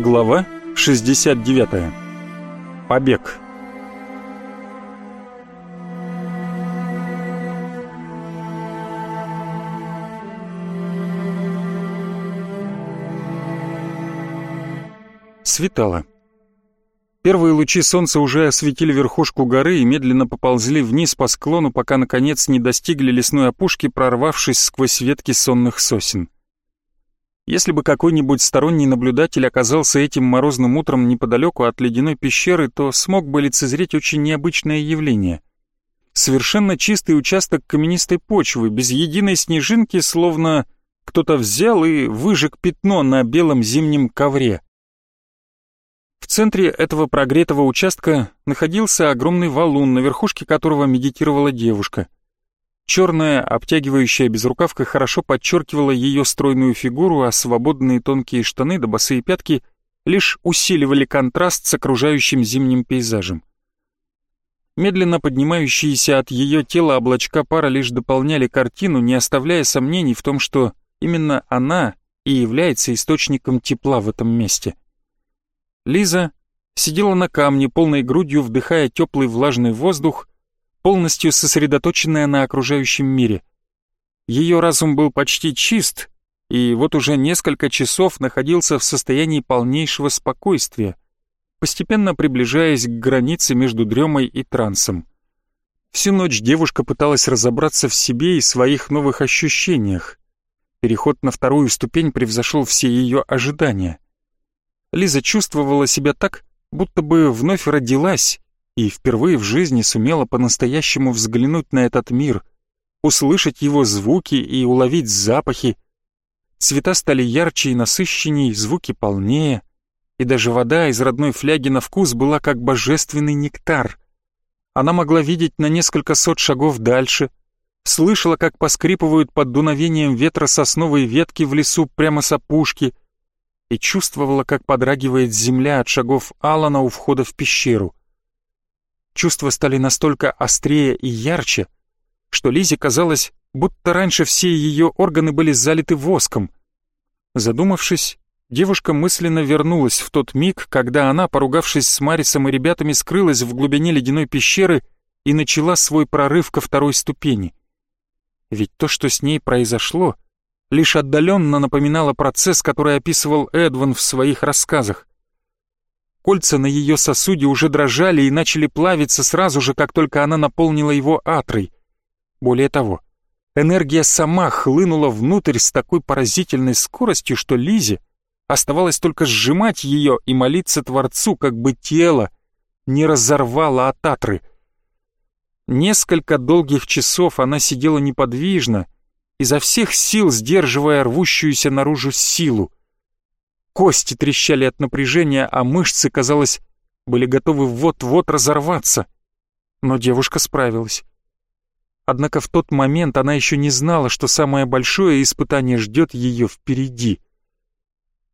Глава 69. Побег. Светало. Первые лучи солнца уже осветили верхушку горы и медленно поползли вниз по склону, пока, наконец, не достигли лесной опушки, прорвавшись сквозь ветки сонных сосен. Если бы какой-нибудь сторонний наблюдатель оказался этим морозным утром неподалеку от ледяной пещеры, то смог бы лицезреть очень необычное явление. Совершенно чистый участок каменистой почвы, без единой снежинки, словно кто-то взял и выжег пятно на белом зимнем ковре. В центре этого прогретого участка находился огромный валун, на верхушке которого медитировала девушка — Черная, обтягивающая безрукавка хорошо подчеркивала ее стройную фигуру, а свободные тонкие штаны да босые пятки лишь усиливали контраст с окружающим зимним пейзажем. Медленно поднимающиеся от ее тела облачка пара лишь дополняли картину, не оставляя сомнений в том, что именно она и является источником тепла в этом месте. Лиза сидела на камне, полной грудью вдыхая теплый влажный воздух, полностью сосредоточенная на окружающем мире. Ее разум был почти чист, и вот уже несколько часов находился в состоянии полнейшего спокойствия, постепенно приближаясь к границе между дремой и трансом. Всю ночь девушка пыталась разобраться в себе и своих новых ощущениях. Переход на вторую ступень превзошел все ее ожидания. Лиза чувствовала себя так, будто бы вновь родилась и впервые в жизни сумела по-настоящему взглянуть на этот мир, услышать его звуки и уловить запахи. Цвета стали ярче и насыщенней, звуки полнее, и даже вода из родной фляги на вкус была как божественный нектар. Она могла видеть на несколько сот шагов дальше, слышала, как поскрипывают под дуновением ветра сосновые ветки в лесу прямо с опушки, и чувствовала, как подрагивает земля от шагов Алана у входа в пещеру. Чувства стали настолько острее и ярче, что Лизе казалось, будто раньше все ее органы были залиты воском. Задумавшись, девушка мысленно вернулась в тот миг, когда она, поругавшись с Марисом и ребятами, скрылась в глубине ледяной пещеры и начала свой прорыв ко второй ступени. Ведь то, что с ней произошло, лишь отдаленно напоминало процесс, который описывал Эдван в своих рассказах. Кольца на ее сосуде уже дрожали и начали плавиться сразу же, как только она наполнила его атрой. Более того, энергия сама хлынула внутрь с такой поразительной скоростью, что Лизе оставалось только сжимать ее и молиться Творцу, как бы тело не разорвало от атры. Несколько долгих часов она сидела неподвижно, изо всех сил сдерживая рвущуюся наружу силу. Кости трещали от напряжения, а мышцы, казалось, были готовы вот-вот разорваться. Но девушка справилась. Однако в тот момент она еще не знала, что самое большое испытание ждет ее впереди.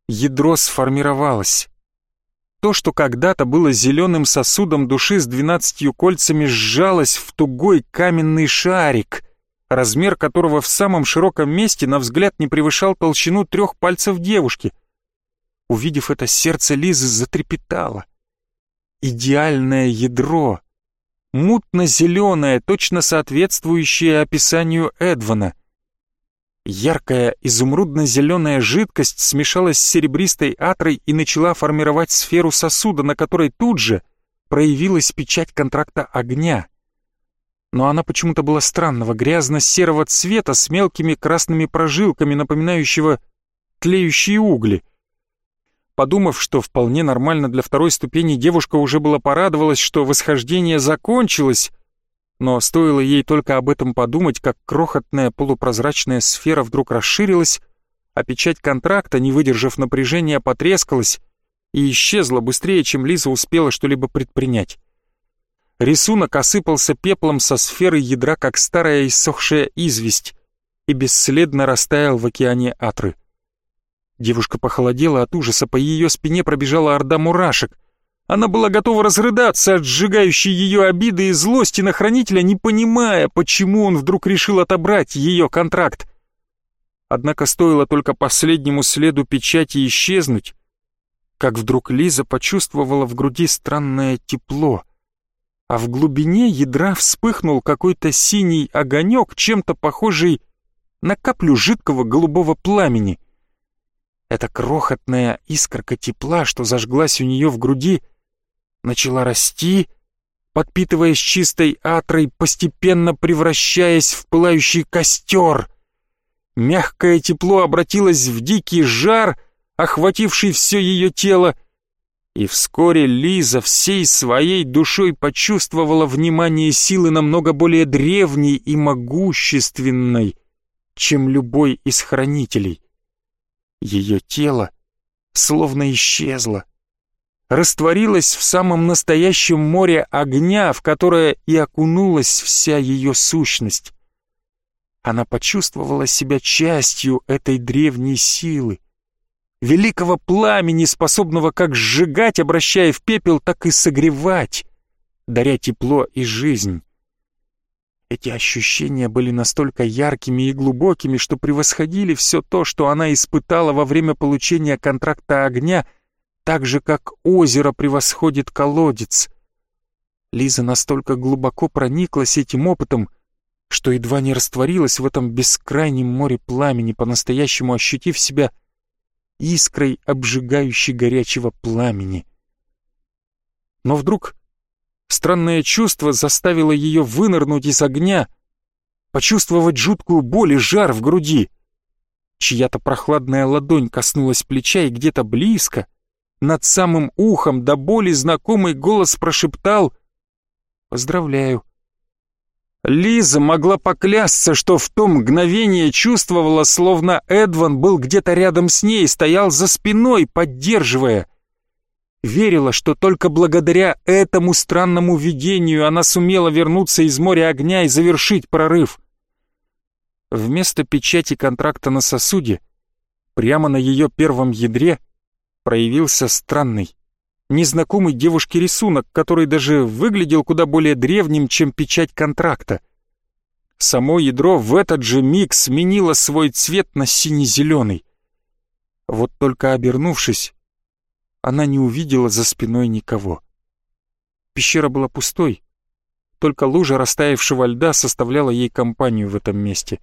Ядро сформировалось. То, что когда-то было зеленым сосудом души с двенадцатью кольцами, сжалось в тугой каменный шарик, размер которого в самом широком месте, на взгляд, не превышал толщину трех пальцев девушки — Увидев это, сердце Лизы затрепетало. Идеальное ядро, мутно-зеленое, точно соответствующее описанию Эдвана. Яркая изумрудно-зеленая жидкость смешалась с серебристой атрой и начала формировать сферу сосуда, на которой тут же проявилась печать контракта огня. Но она почему-то была странного, грязно-серого цвета с мелкими красными прожилками, напоминающего тлеющие угли — Подумав, что вполне нормально для второй ступени, девушка уже была порадовалась, что восхождение закончилось, но стоило ей только об этом подумать, как крохотная полупрозрачная сфера вдруг расширилась, а печать контракта, не выдержав напряжения, потрескалась и исчезла быстрее, чем Лиза успела что-либо предпринять. Рисунок осыпался пеплом со сферы ядра, как старая иссохшая известь, и бесследно растаял в океане Атры. Девушка похолодела от ужаса, по ее спине пробежала орда мурашек. Она была готова разрыдаться от сжигающей ее обиды и злости на хранителя, не понимая, почему он вдруг решил отобрать ее контракт. Однако стоило только последнему следу печати исчезнуть, как вдруг Лиза почувствовала в груди странное тепло, а в глубине ядра вспыхнул какой-то синий огонек, чем-то похожий на каплю жидкого голубого пламени. Эта крохотная искорка тепла, что зажглась у нее в груди, начала расти, подпитываясь чистой атрой, постепенно превращаясь в пылающий костер. Мягкое тепло обратилось в дикий жар, охвативший все ее тело, и вскоре Лиза всей своей душой почувствовала внимание силы намного более древней и могущественной, чем любой из хранителей. Ее тело словно исчезло, растворилось в самом настоящем море огня, в которое и окунулась вся ее сущность. Она почувствовала себя частью этой древней силы, великого пламени, способного как сжигать, обращая в пепел, так и согревать, даря тепло и жизнь. Эти ощущения были настолько яркими и глубокими, что превосходили все то, что она испытала во время получения контракта огня, так же, как озеро превосходит колодец. Лиза настолько глубоко прониклась этим опытом, что едва не растворилась в этом бескрайнем море пламени, по-настоящему ощутив себя искрой обжигающей горячего пламени. Но вдруг Странное чувство заставило ее вынырнуть из огня, почувствовать жуткую боль и жар в груди. Чья-то прохладная ладонь коснулась плеча и где-то близко, над самым ухом до боли знакомый голос прошептал «Поздравляю». Лиза могла поклясться, что в то мгновение чувствовала, словно Эдван был где-то рядом с ней, стоял за спиной, поддерживая — верила, что только благодаря этому странному видению она сумела вернуться из моря огня и завершить прорыв. Вместо печати контракта на сосуде, прямо на ее первом ядре, проявился странный, незнакомый девушке рисунок, который даже выглядел куда более древним, чем печать контракта. Само ядро в этот же миг сменило свой цвет на сине-зеленый. Вот только обернувшись, она не увидела за спиной никого. Пещера была пустой, только лужа растаявшего льда составляла ей компанию в этом месте.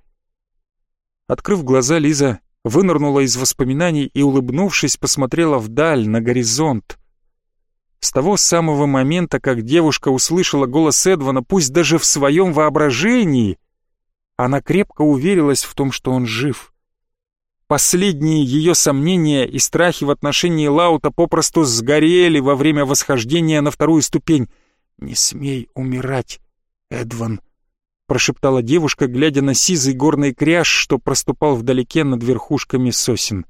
Открыв глаза, Лиза вынырнула из воспоминаний и, улыбнувшись, посмотрела вдаль, на горизонт. С того самого момента, как девушка услышала голос Эдвана, пусть даже в своем воображении, она крепко уверилась в том, что он жив. Последние ее сомнения и страхи в отношении Лаута попросту сгорели во время восхождения на вторую ступень. «Не смей умирать, Эдван», — прошептала девушка, глядя на сизый горный кряж, что проступал вдалеке над верхушками сосен.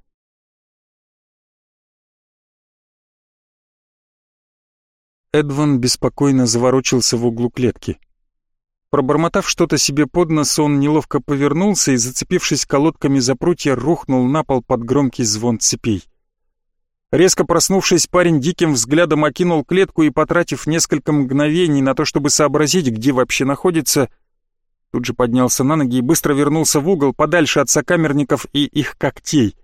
Эдван беспокойно заворочился в углу клетки. Пробормотав что-то себе под нос, он неловко повернулся и, зацепившись колодками за прутья, рухнул на пол под громкий звон цепей. Резко проснувшись, парень диким взглядом окинул клетку и, потратив несколько мгновений на то, чтобы сообразить, где вообще находится, тут же поднялся на ноги и быстро вернулся в угол, подальше от сокамерников и их когтей.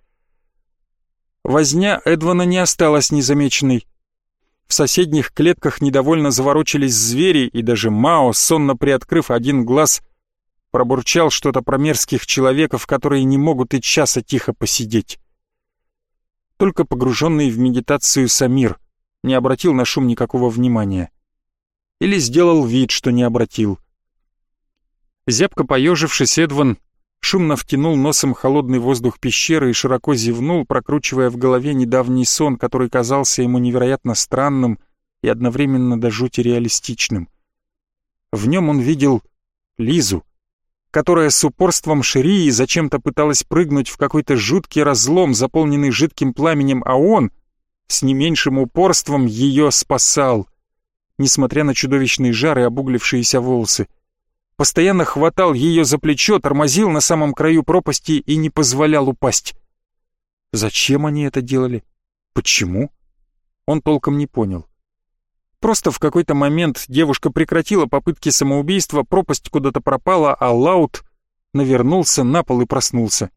Возня Эдвана не осталась незамеченной. В соседних клетках недовольно заворочились звери, и даже Мао, сонно приоткрыв один глаз, пробурчал что-то про мерзких человеков, которые не могут и часа тихо посидеть. Только погруженный в медитацию Самир не обратил на шум никакого внимания. Или сделал вид, что не обратил. Зябко поежившись, Эдван шумно втянул носом холодный воздух пещеры и широко зевнул, прокручивая в голове недавний сон, который казался ему невероятно странным и одновременно до жути реалистичным. В нем он видел Лизу, которая с упорством Ширии зачем-то пыталась прыгнуть в какой-то жуткий разлом, заполненный жидким пламенем, а он с не меньшим упорством ее спасал, несмотря на чудовищный жар и обуглившиеся волосы постоянно хватал ее за плечо, тормозил на самом краю пропасти и не позволял упасть. Зачем они это делали? Почему? Он толком не понял. Просто в какой-то момент девушка прекратила попытки самоубийства, пропасть куда-то пропала, а Лаут навернулся на пол и проснулся.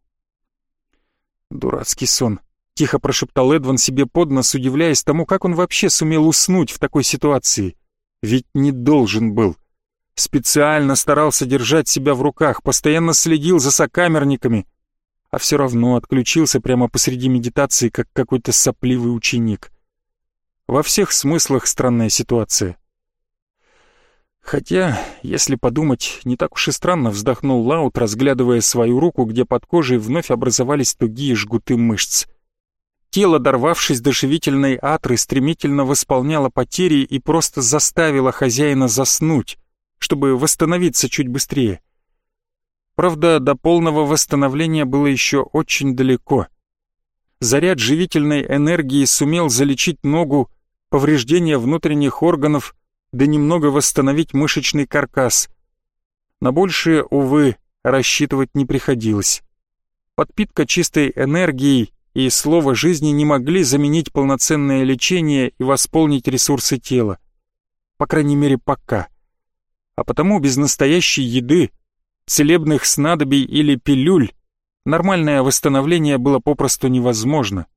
Дурацкий сон, — тихо прошептал Эдван себе под нос, удивляясь тому, как он вообще сумел уснуть в такой ситуации. Ведь не должен был. Специально старался держать себя в руках, постоянно следил за сокамерниками, а все равно отключился прямо посреди медитации, как какой-то сопливый ученик. Во всех смыслах странная ситуация. Хотя, если подумать, не так уж и странно вздохнул Лаут, разглядывая свою руку, где под кожей вновь образовались тугие жгуты мышц. Тело, дорвавшись до живительной атры, стремительно восполняло потери и просто заставило хозяина заснуть, чтобы восстановиться чуть быстрее. Правда, до полного восстановления было еще очень далеко. Заряд живительной энергии сумел залечить ногу, повреждения внутренних органов, да немного восстановить мышечный каркас. На большее, увы, рассчитывать не приходилось. Подпитка чистой энергией и слово жизни не могли заменить полноценное лечение и восполнить ресурсы тела. По крайней мере, пока. А потому без настоящей еды целебных снадобий или пилюль, нормальное восстановление было попросту невозможно.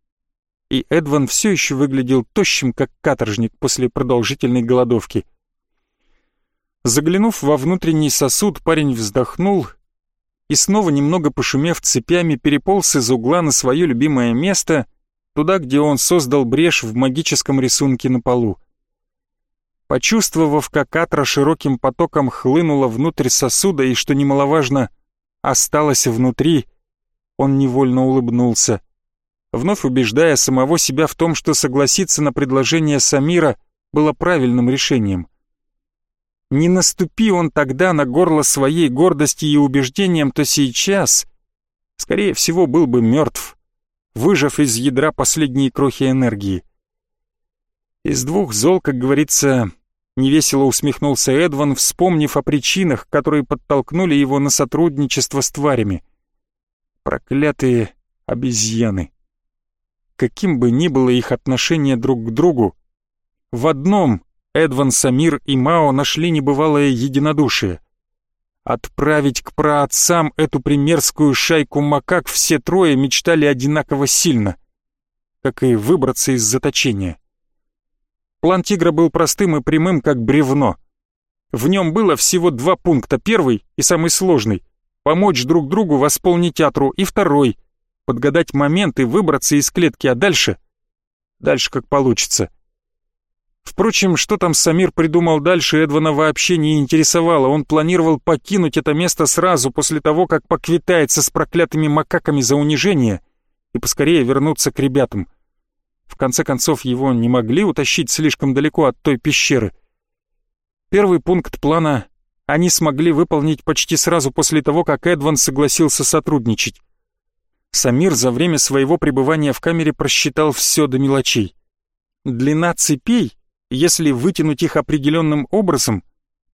И Эдван все еще выглядел тощим, как каторжник после продолжительной голодовки. Заглянув во внутренний сосуд, парень вздохнул и снова, немного пошумев цепями, переполз из угла на свое любимое место, туда, где он создал брешь в магическом рисунке на полу. Почувствовав, как атра широким потоком хлынула внутрь сосуда и, что немаловажно, осталась внутри, он невольно улыбнулся, вновь убеждая самого себя в том, что согласиться на предложение Самира было правильным решением. Не наступи он тогда на горло своей гордости и убеждением, то сейчас, скорее всего, был бы мертв, выжав из ядра последние крохи энергии. Из двух зол, как говорится, невесело усмехнулся Эдван, вспомнив о причинах, которые подтолкнули его на сотрудничество с тварями. Проклятые обезьяны. Каким бы ни было их отношение друг к другу, в одном Эдван, Самир и Мао нашли небывалое единодушие. Отправить к праотцам эту примерскую шайку макак все трое мечтали одинаково сильно, как и выбраться из заточения. План тигра был простым и прямым, как бревно. В нем было всего два пункта. Первый и самый сложный — помочь друг другу восполнить атру, и второй — подгадать момент и выбраться из клетки, а дальше... Дальше как получится. Впрочем, что там Самир придумал дальше, Эдвана вообще не интересовало. Он планировал покинуть это место сразу после того, как поквитается с проклятыми макаками за унижение и поскорее вернуться к ребятам. В конце концов, его не могли утащить слишком далеко от той пещеры. Первый пункт плана они смогли выполнить почти сразу после того, как Эдван согласился сотрудничать. Самир за время своего пребывания в камере просчитал все до мелочей. Длина цепей, если вытянуть их определенным образом,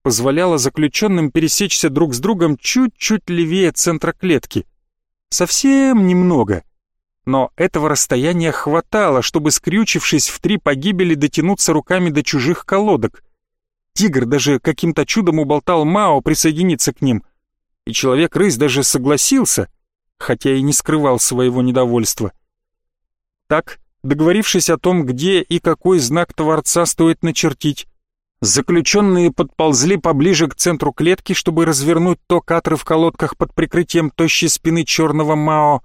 позволяла заключенным пересечься друг с другом чуть-чуть левее центра клетки. Совсем немного — но этого расстояния хватало, чтобы, скрючившись в три погибели, дотянуться руками до чужих колодок. Тигр даже каким-то чудом уболтал Мао присоединиться к ним, и человек-рысь даже согласился, хотя и не скрывал своего недовольства. Так, договорившись о том, где и какой знак Творца стоит начертить, заключенные подползли поближе к центру клетки, чтобы развернуть то катры в колодках под прикрытием тощей спины черного Мао,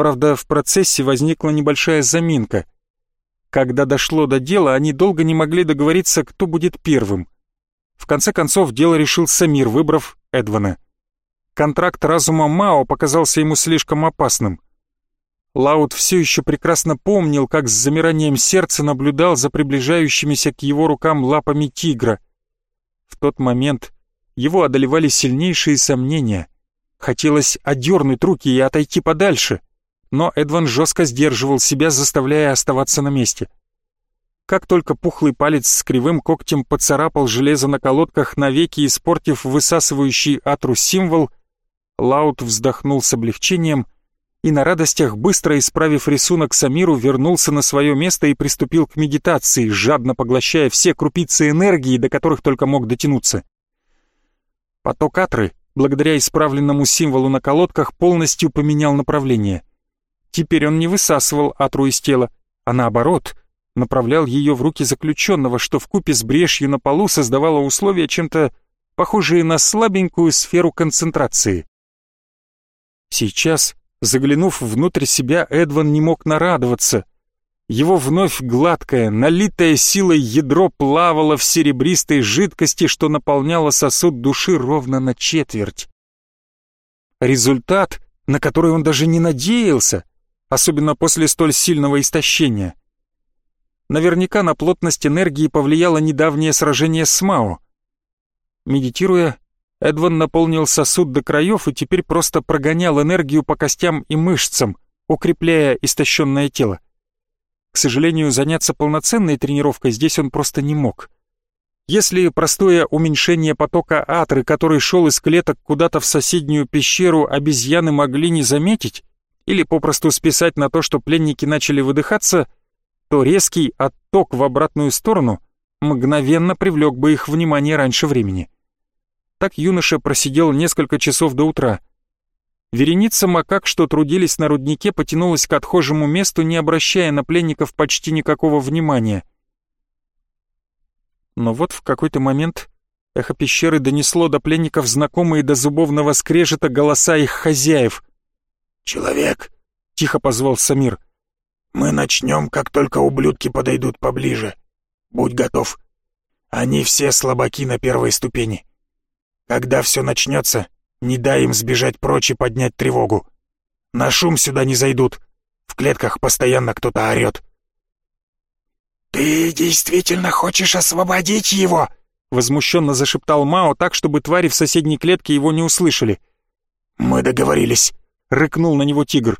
Правда, в процессе возникла небольшая заминка. Когда дошло до дела, они долго не могли договориться, кто будет первым. В конце концов, дело решил Самир, выбрав Эдвана. Контракт разума Мао показался ему слишком опасным. Лаут все еще прекрасно помнил, как с замиранием сердца наблюдал за приближающимися к его рукам лапами тигра. В тот момент его одолевали сильнейшие сомнения. Хотелось одернуть руки и отойти подальше но Эдван жестко сдерживал себя, заставляя оставаться на месте. Как только пухлый палец с кривым когтем поцарапал железо на колодках, навеки испортив высасывающий атру символ, Лаут вздохнул с облегчением и на радостях, быстро исправив рисунок Самиру, вернулся на свое место и приступил к медитации, жадно поглощая все крупицы энергии, до которых только мог дотянуться. Поток атры, благодаря исправленному символу на колодках, полностью поменял направление — Теперь он не высасывал атру из тела, а наоборот, направлял ее в руки заключенного, что в купе с брешью на полу создавало условия чем-то похожие на слабенькую сферу концентрации. Сейчас, заглянув внутрь себя, Эдван не мог нарадоваться. Его вновь гладкое, налитое силой ядро плавало в серебристой жидкости, что наполняло сосуд души ровно на четверть. Результат, на который он даже не надеялся, особенно после столь сильного истощения. Наверняка на плотность энергии повлияло недавнее сражение с Мао. Медитируя, Эдван наполнил сосуд до краев и теперь просто прогонял энергию по костям и мышцам, укрепляя истощенное тело. К сожалению, заняться полноценной тренировкой здесь он просто не мог. Если простое уменьшение потока атры, который шел из клеток куда-то в соседнюю пещеру, обезьяны могли не заметить, или попросту списать на то, что пленники начали выдыхаться, то резкий отток в обратную сторону мгновенно привлек бы их внимание раньше времени. Так юноша просидел несколько часов до утра, Вереница макак, что трудились на руднике, потянулась к отхожему месту, не обращая на пленников почти никакого внимания. Но вот в какой-то момент эхо пещеры донесло до пленников знакомые до зубовного скрежета голоса их хозяев. «Человек!» — тихо позвал Самир. «Мы начнем, как только ублюдки подойдут поближе. Будь готов. Они все слабаки на первой ступени. Когда все начнется, не дай им сбежать прочь и поднять тревогу. На шум сюда не зайдут. В клетках постоянно кто-то орёт. «Ты действительно хочешь освободить его?» Возмущенно зашептал Мао так, чтобы твари в соседней клетке его не услышали. «Мы договорились», — рыкнул на него тигр.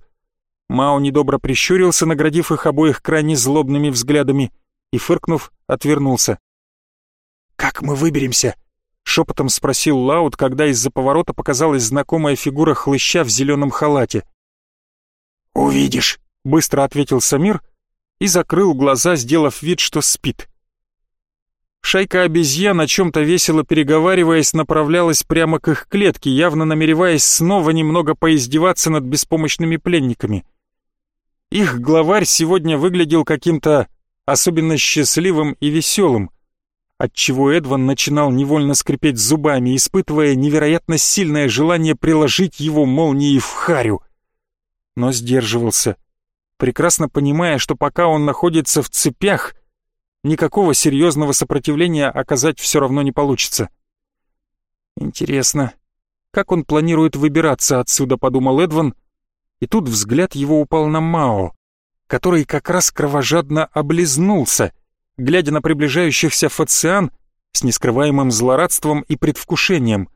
Мао недобро прищурился, наградив их обоих крайне злобными взглядами, и, фыркнув, отвернулся. «Как мы выберемся?» Шепотом спросил Лаут, когда из-за поворота показалась знакомая фигура хлыща в зеленом халате. «Увидишь», — быстро ответил Самир и закрыл глаза, сделав вид, что спит. Шайка обезьян, о чем-то весело переговариваясь, направлялась прямо к их клетке, явно намереваясь снова немного поиздеваться над беспомощными пленниками. Их главарь сегодня выглядел каким-то особенно счастливым и веселым — отчего Эдван начинал невольно скрипеть зубами, испытывая невероятно сильное желание приложить его молнией в харю. Но сдерживался, прекрасно понимая, что пока он находится в цепях, никакого серьезного сопротивления оказать все равно не получится. Интересно, как он планирует выбираться отсюда, подумал Эдван, и тут взгляд его упал на Мао, который как раз кровожадно облизнулся — глядя на приближающихся фациан с нескрываемым злорадством и предвкушением.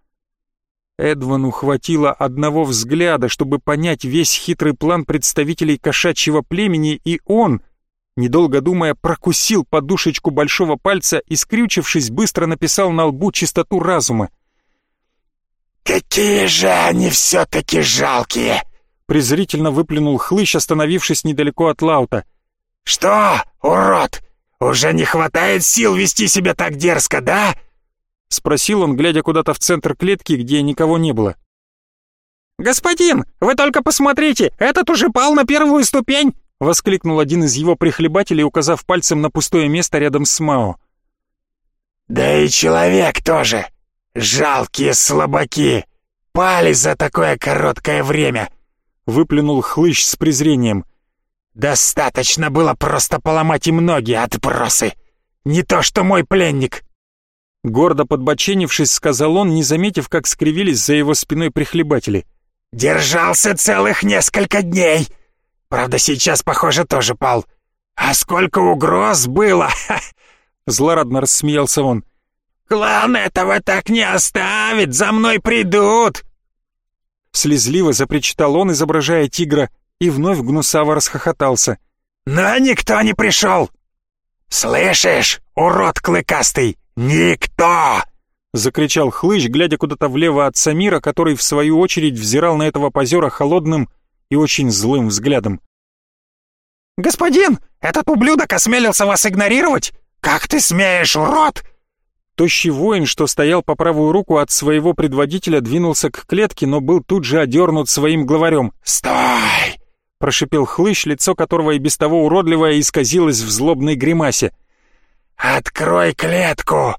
Эдвану хватило одного взгляда, чтобы понять весь хитрый план представителей кошачьего племени, и он, недолго думая, прокусил подушечку большого пальца и, скрючившись, быстро написал на лбу чистоту разума. «Какие же они все-таки жалкие!» презрительно выплюнул хлыщ, остановившись недалеко от Лаута. «Что, урод, «Уже не хватает сил вести себя так дерзко, да?» Спросил он, глядя куда-то в центр клетки, где никого не было. «Господин, вы только посмотрите, этот уже пал на первую ступень!» Воскликнул один из его прихлебателей, указав пальцем на пустое место рядом с Мао. «Да и человек тоже! Жалкие слабаки! Пали за такое короткое время!» Выплюнул хлыщ с презрением. Достаточно было просто поломать им ноги, отбросы. Не то что мой пленник. Гордо подбоченившись, сказал он, не заметив, как скривились за его спиной прихлебатели. Держался целых несколько дней. Правда, сейчас, похоже, тоже пал. А сколько угроз было! Злорадно рассмеялся он. «Клан этого так не оставит! За мной придут!» Слезливо запричитал он, изображая тигра, и вновь гнусаво расхохотался. «Но никто не пришел! Слышишь, урод клыкастый, никто!» Закричал хлыщ, глядя куда-то влево от Самира, который в свою очередь взирал на этого позера холодным и очень злым взглядом. «Господин, этот ублюдок осмелился вас игнорировать? Как ты смеешь, урод!» Тощий воин, что стоял по правую руку от своего предводителя, двинулся к клетке, но был тут же одернут своим главарем. «Стой! прошипел хлыщ, лицо которого и без того уродливое исказилось в злобной гримасе. «Открой клетку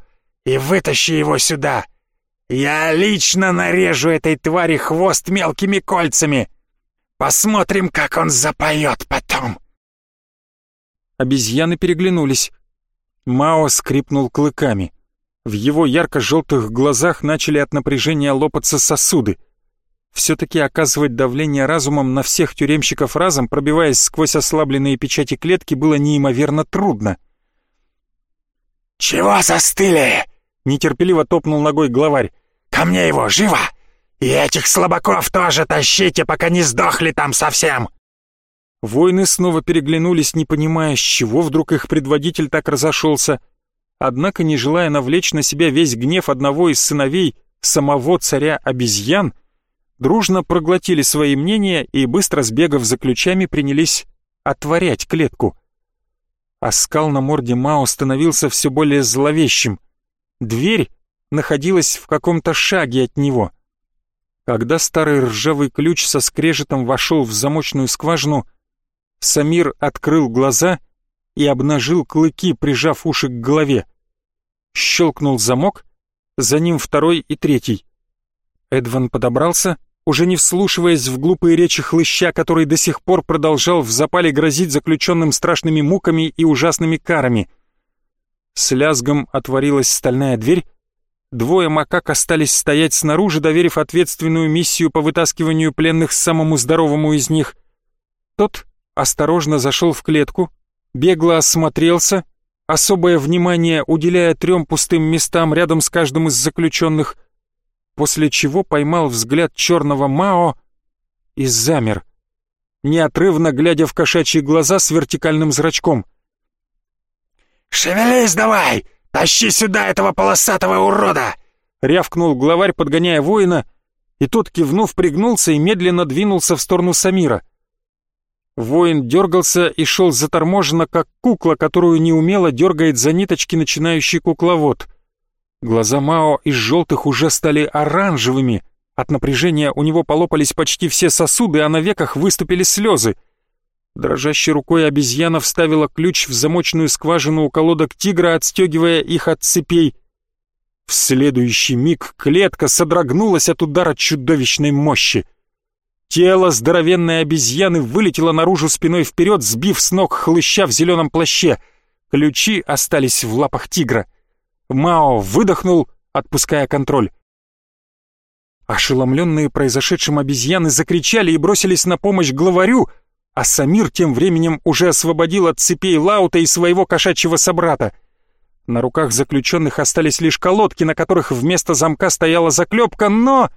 и вытащи его сюда. Я лично нарежу этой твари хвост мелкими кольцами. Посмотрим, как он запоет потом». Обезьяны переглянулись. Мао скрипнул клыками. В его ярко-желтых глазах начали от напряжения лопаться сосуды. Все-таки оказывать давление разумом на всех тюремщиков разом, пробиваясь сквозь ослабленные печати клетки, было неимоверно трудно. «Чего застыли?» — нетерпеливо топнул ногой главарь. «Ко мне его, живо! И этих слабаков тоже тащите, пока не сдохли там совсем!» Воины снова переглянулись, не понимая, с чего вдруг их предводитель так разошелся. Однако, не желая навлечь на себя весь гнев одного из сыновей самого царя обезьян, дружно проглотили свои мнения и, быстро сбегав за ключами, принялись отворять клетку. Оскал на морде Мао становился все более зловещим. Дверь находилась в каком-то шаге от него. Когда старый ржавый ключ со скрежетом вошел в замочную скважину, Самир открыл глаза и обнажил клыки, прижав уши к голове. Щелкнул замок, за ним второй и третий. Эдван подобрался, уже не вслушиваясь в глупые речи хлыща, который до сих пор продолжал в запале грозить заключенным страшными муками и ужасными карами. С лязгом отворилась стальная дверь, двое макак остались стоять снаружи, доверив ответственную миссию по вытаскиванию пленных самому здоровому из них. Тот осторожно зашел в клетку, бегло осмотрелся, особое внимание уделяя трем пустым местам рядом с каждым из заключенных, после чего поймал взгляд черного Мао и замер, неотрывно глядя в кошачьи глаза с вертикальным зрачком. «Шевелись давай! Тащи сюда этого полосатого урода!» — рявкнул главарь, подгоняя воина, и тот, кивнув, пригнулся и медленно двинулся в сторону Самира — Воин дергался и шел заторможенно, как кукла, которую неумело дергает за ниточки начинающий кукловод. Глаза Мао из желтых уже стали оранжевыми. От напряжения у него полопались почти все сосуды, а на веках выступили слезы. Дрожащей рукой обезьяна вставила ключ в замочную скважину у колодок тигра, отстегивая их от цепей. В следующий миг клетка содрогнулась от удара чудовищной мощи. Тело здоровенной обезьяны вылетело наружу спиной вперед, сбив с ног хлыща в зеленом плаще. Ключи остались в лапах тигра. Мао выдохнул, отпуская контроль. Ошеломленные произошедшим обезьяны закричали и бросились на помощь главарю, а Самир тем временем уже освободил от цепей Лаута и своего кошачьего собрата. На руках заключенных остались лишь колодки, на которых вместо замка стояла заклепка, но...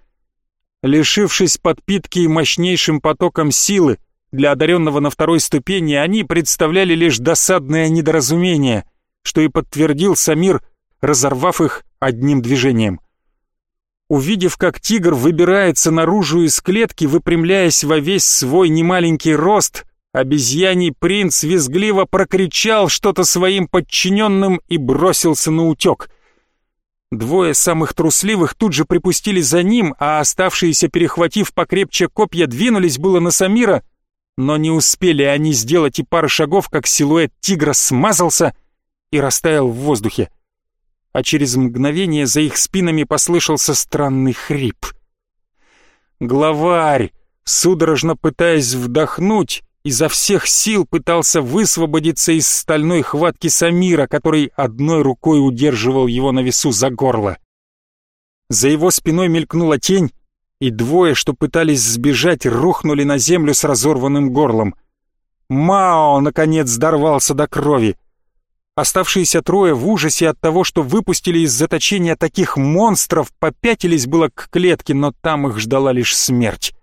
Лишившись подпитки и мощнейшим потоком силы, для одаренного на второй ступени они представляли лишь досадное недоразумение, что и подтвердил Самир, разорвав их одним движением. Увидев, как тигр выбирается наружу из клетки, выпрямляясь во весь свой немаленький рост, обезьяний принц визгливо прокричал что-то своим подчиненным и бросился на утек — Двое самых трусливых тут же припустили за ним, а оставшиеся, перехватив покрепче копья, двинулись было на Самира, но не успели они сделать и пары шагов, как силуэт тигра смазался и растаял в воздухе. А через мгновение за их спинами послышался странный хрип. Главарь, судорожно пытаясь вдохнуть, изо всех сил пытался высвободиться из стальной хватки Самира, который одной рукой удерживал его на весу за горло. За его спиной мелькнула тень, и двое, что пытались сбежать, рухнули на землю с разорванным горлом. Мао, наконец, дорвался до крови. Оставшиеся трое в ужасе от того, что выпустили из заточения таких монстров, попятились было к клетке, но там их ждала лишь смерть.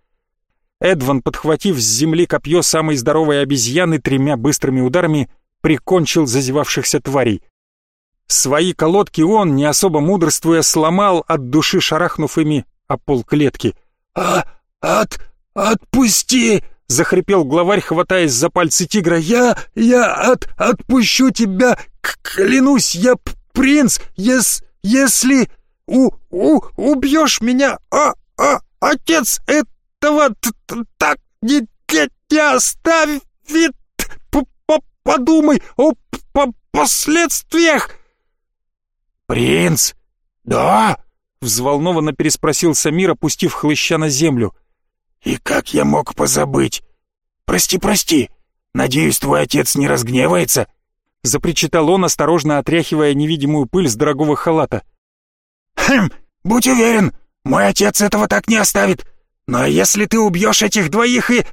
Эдван, подхватив с земли копье самой здоровой обезьяны тремя быстрыми ударами, прикончил зазевавшихся тварей. Свои колодки он, не особо мудрствуя, сломал, от души шарахнув ими о пол клетки. «А, от, отпусти!» — захрипел главарь, хватаясь за пальцы тигра. «Я, я от, отпущу тебя! Клянусь, я принц! Ес, если у, у, убьешь меня, а, а, отец, это этого так не не оставит! П -п Подумай о п последствиях!» «Принц? Да?» — взволнованно переспросил Самир, опустив хлыща на землю. «И как я мог позабыть? Прости, прости. Надеюсь, твой отец не разгневается?» Запричитал он, осторожно отряхивая невидимую пыль с дорогого халата. «Хм, будь уверен, мой отец этого так не оставит. Но если ты убьешь этих двоих и...»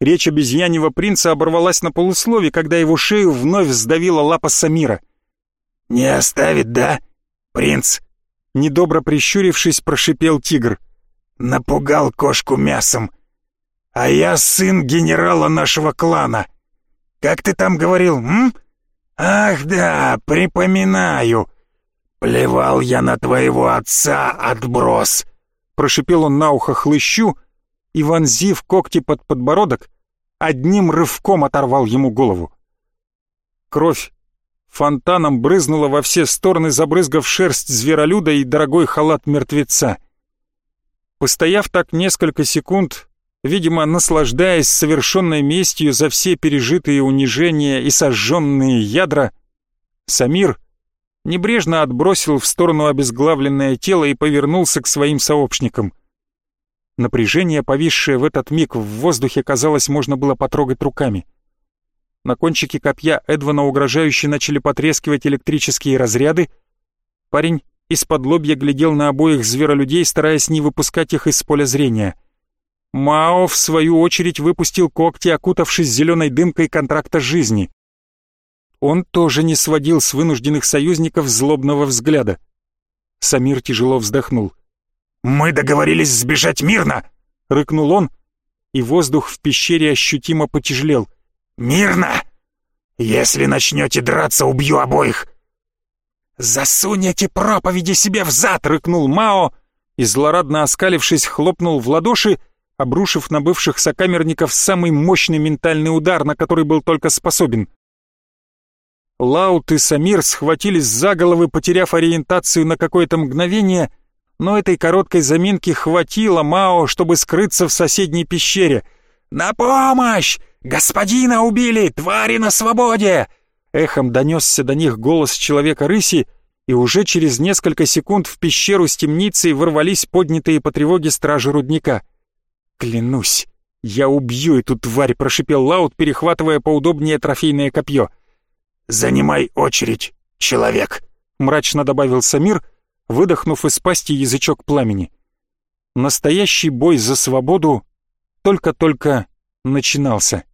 Речь обезьяньего принца оборвалась на полуслове, когда его шею вновь сдавила лапа Самира. «Не оставит, да, принц?» Недобро прищурившись, прошипел тигр. «Напугал кошку мясом. А я сын генерала нашего клана. Как ты там говорил, м? Ах да, припоминаю. Плевал я на твоего отца, отброс!» Прошипел он на ухо хлыщу и, вонзив когти под подбородок, одним рывком оторвал ему голову. Кровь фонтаном брызнула во все стороны, забрызгав шерсть зверолюда и дорогой халат мертвеца. Постояв так несколько секунд, видимо, наслаждаясь совершенной местью за все пережитые унижения и сожженные ядра, Самир небрежно отбросил в сторону обезглавленное тело и повернулся к своим сообщникам. Напряжение, повисшее в этот миг в воздухе, казалось, можно было потрогать руками. На кончике копья Эдвана угрожающе начали потрескивать электрические разряды. Парень из-под лобья глядел на обоих зверолюдей, стараясь не выпускать их из поля зрения. Мао, в свою очередь, выпустил когти, окутавшись зеленой дымкой контракта жизни. Он тоже не сводил с вынужденных союзников злобного взгляда. Самир тяжело вздохнул. «Мы договорились сбежать мирно!» — рыкнул он, и воздух в пещере ощутимо потяжелел. «Мирно! Если начнете драться, убью обоих!» «Засунь эти проповеди себе в зад!» — рыкнул Мао, и, злорадно оскалившись, хлопнул в ладоши, обрушив на бывших сокамерников самый мощный ментальный удар, на который был только способен. Лаут и Самир схватились за головы, потеряв ориентацию на какое-то мгновение, но этой короткой заминки хватило Мао, чтобы скрыться в соседней пещере. «На помощь! Господина убили! Твари на свободе!» Эхом донесся до них голос человека-рыси, и уже через несколько секунд в пещеру с темницей ворвались поднятые по тревоге стражи рудника. «Клянусь, я убью эту тварь!» — прошипел Лаут, перехватывая поудобнее трофейное копье. «Занимай очередь, человек!» — мрачно добавил Самир, выдохнув из пасти язычок пламени. Настоящий бой за свободу только-только начинался.